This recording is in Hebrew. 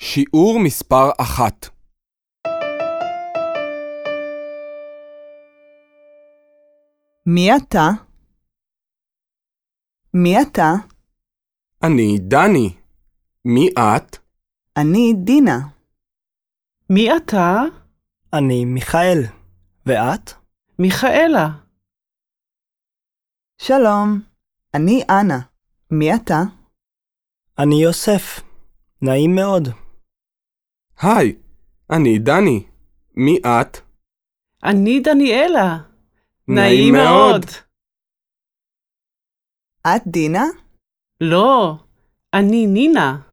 שיעור מספר אחת. מי אתה? מי אתה? אני דני. מי את? אני דינה. מי אתה? אני מיכאל. ואת? מיכאלה. שלום, אני אנה. מי אתה? אני יוסף. נעים מאוד. היי, אני דני. מי את? אני דניאלה. נעים מאוד. את דינה? לא, אני נינה.